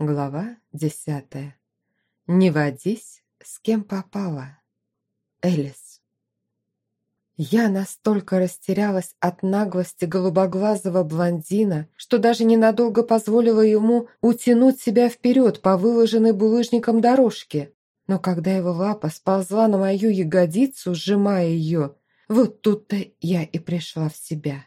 Глава десятая. Не водись, с кем попала. Элис. Я настолько растерялась от наглости голубоглазого блондина, что даже ненадолго позволила ему утянуть себя вперед по выложенной булыжником дорожке. Но когда его лапа сползла на мою ягодицу, сжимая ее, вот тут-то я и пришла в себя.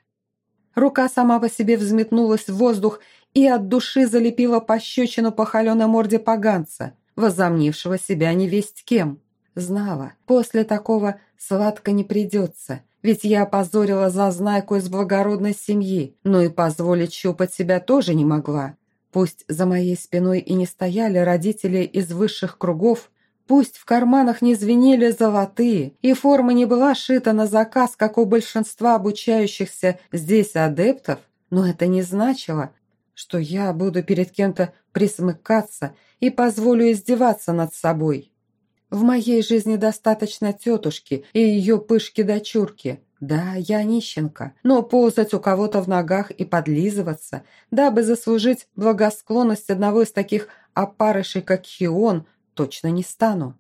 Рука сама по себе взметнулась в воздух и от души залепила пощечину по холеной морде поганца, возомнившего себя невесть кем. Знала, после такого сладко не придется, ведь я опозорила зазнайку из благородной семьи, но и позволить щупать себя тоже не могла. Пусть за моей спиной и не стояли родители из высших кругов, пусть в карманах не звенели золотые, и форма не была шита на заказ, как у большинства обучающихся здесь адептов, но это не значило, что я буду перед кем-то присмыкаться и позволю издеваться над собой. В моей жизни достаточно тетушки и ее пышки-дочурки. Да, я нищенка, но ползать у кого-то в ногах и подлизываться, дабы заслужить благосклонность одного из таких опарышей, как Хион, точно не стану.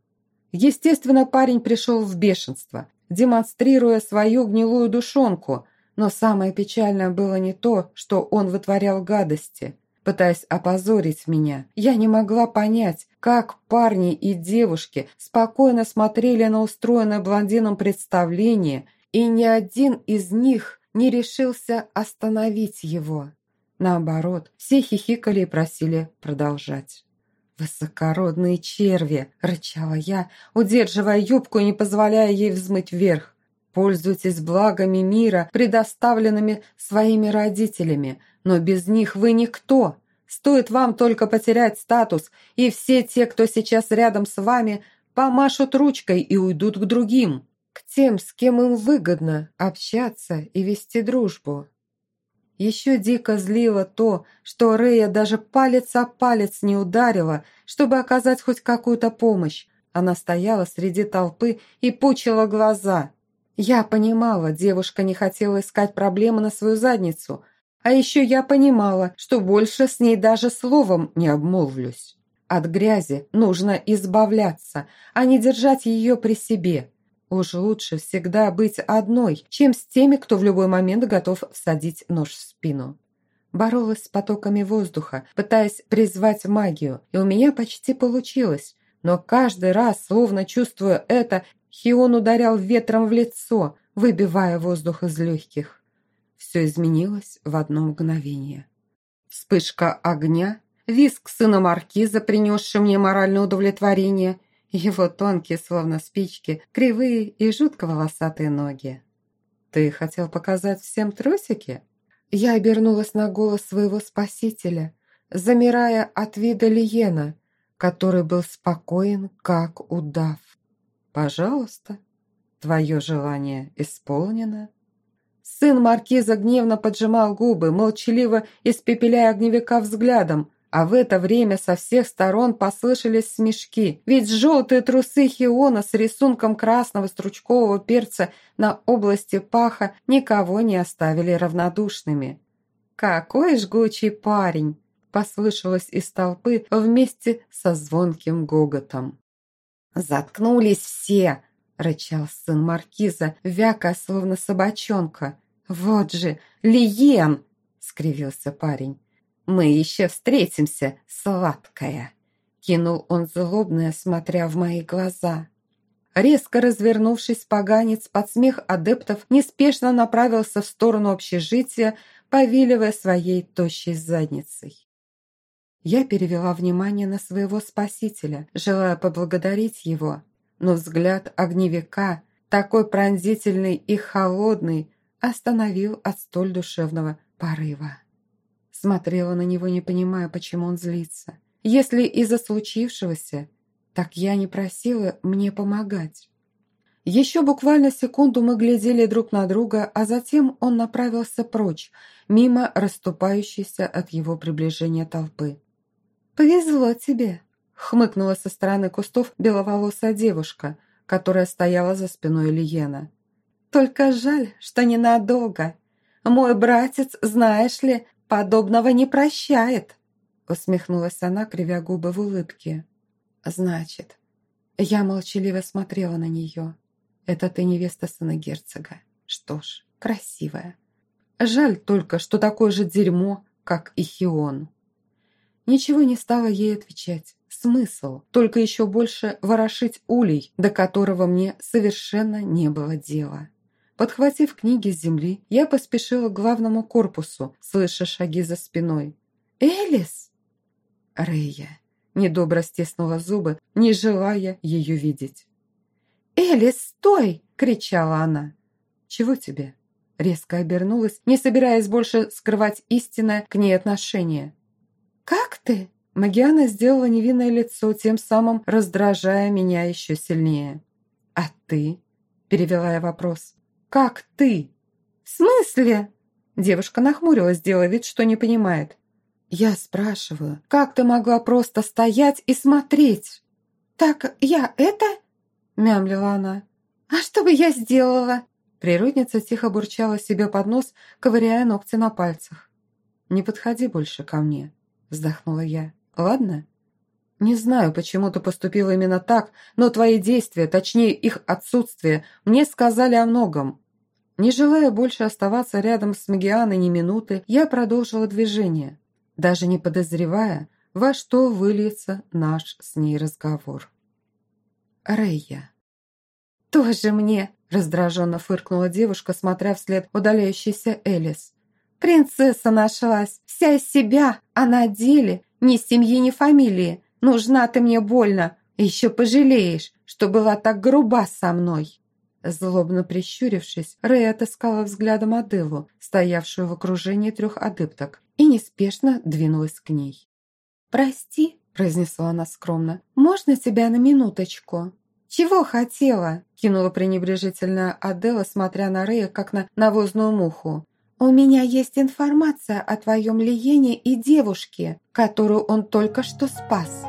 Естественно, парень пришел в бешенство, демонстрируя свою гнилую душонку – но самое печальное было не то, что он вытворял гадости, пытаясь опозорить меня. Я не могла понять, как парни и девушки спокойно смотрели на устроенное блондином представление, и ни один из них не решился остановить его. Наоборот, все хихикали и просили продолжать. «Высокородные черви!» – рычала я, удерживая юбку и не позволяя ей взмыть вверх. Пользуйтесь благами мира, предоставленными своими родителями, но без них вы никто. Стоит вам только потерять статус, и все те, кто сейчас рядом с вами, помашут ручкой и уйдут к другим, к тем, с кем им выгодно общаться и вести дружбу. Еще дико злило то, что Рея даже палец о палец не ударила, чтобы оказать хоть какую-то помощь. Она стояла среди толпы и пучила глаза – я понимала, девушка не хотела искать проблемы на свою задницу, а еще я понимала, что больше с ней даже словом не обмолвлюсь. От грязи нужно избавляться, а не держать ее при себе. Уж лучше всегда быть одной, чем с теми, кто в любой момент готов всадить нож в спину. Боролась с потоками воздуха, пытаясь призвать магию, и у меня почти получилось. Но каждый раз, словно чувствуя это, Хион ударял ветром в лицо, выбивая воздух из легких. Все изменилось в одно мгновение. Вспышка огня, виск сына маркиза, принесший мне моральное удовлетворение, его тонкие, словно спички, кривые и жутко волосатые ноги. «Ты хотел показать всем трусики?» Я обернулась на голос своего спасителя, замирая от вида Лиена, который был спокоен, как удав. «Пожалуйста, твое желание исполнено». Сын маркиза гневно поджимал губы, молчаливо испепеляя огневика взглядом, а в это время со всех сторон послышались смешки, ведь желтые трусы Хиона с рисунком красного стручкового перца на области паха никого не оставили равнодушными. «Какой жгучий парень!» послышалось из толпы вместе со звонким гоготом. «Заткнулись все!» – рычал сын маркиза, вяка, словно собачонка. «Вот же, Лиен!» – скривился парень. «Мы еще встретимся, сладкая!» Кинул он злобно, смотря в мои глаза. Резко развернувшись, поганец под смех адептов неспешно направился в сторону общежития, повиливая своей тощей задницей. Я перевела внимание на своего спасителя, желая поблагодарить его, но взгляд огневика, такой пронзительный и холодный, остановил от столь душевного порыва. Смотрела на него, не понимая, почему он злится. Если из-за случившегося, так я не просила мне помогать. Еще буквально секунду мы глядели друг на друга, а затем он направился прочь, мимо расступающейся от его приближения толпы. «Повезло тебе», — хмыкнула со стороны кустов беловолосая девушка, которая стояла за спиной Лиена. «Только жаль, что ненадолго. Мой братец, знаешь ли, подобного не прощает». усмехнулась она, кривя губы в улыбке. «Значит, я молчаливо смотрела на нее. Это ты невеста сына герцога. Что ж, красивая. Жаль только, что такое же дерьмо, как и Хион». Ничего не стала ей отвечать. Смысл только еще больше ворошить улей, до которого мне совершенно не было дела. Подхватив книги с земли, я поспешила к главному корпусу, слыша шаги за спиной. «Элис!» Рэя недобро стиснула зубы, не желая ее видеть. «Элис, стой!» – кричала она. «Чего тебе?» Резко обернулась, не собираясь больше скрывать истинное к ней отношение. «Как ты?» Магиана сделала невинное лицо, тем самым раздражая меня еще сильнее. «А ты?» – перевела я вопрос. «Как ты?» «В смысле?» Девушка нахмурилась, делая вид, что не понимает. «Я спрашиваю, как ты могла просто стоять и смотреть?» «Так я это?» – мямлила она. «А что бы я сделала?» Природница тихо бурчала себе под нос, ковыряя ногти на пальцах. «Не подходи больше ко мне», – вздохнула я. Ладно? Не знаю, почему ты поступила именно так, но твои действия, точнее их отсутствие, мне сказали о многом. Не желая больше оставаться рядом с Магианой ни минуты, я продолжила движение, даже не подозревая, во что выльется наш с ней разговор. Рейя. «Тоже мне!» – раздраженно фыркнула девушка, смотря вслед удаляющейся Элис. «Принцесса нашлась! Вся из себя, а на деле ни семьи, ни фамилии. Нужна ты мне больно. Еще пожалеешь, что была так груба со мной». Злобно прищурившись, Рэй отыскала взглядом Аделу, стоявшую в окружении трех адепток, и неспешно двинулась к ней. «Прости», – произнесла она скромно, – «можно тебя на минуточку?» «Чего хотела?» – кинула пренебрежительная Адела, смотря на Рэя, как на навозную муху. «У меня есть информация о твоем Лиене и девушке, которую он только что спас».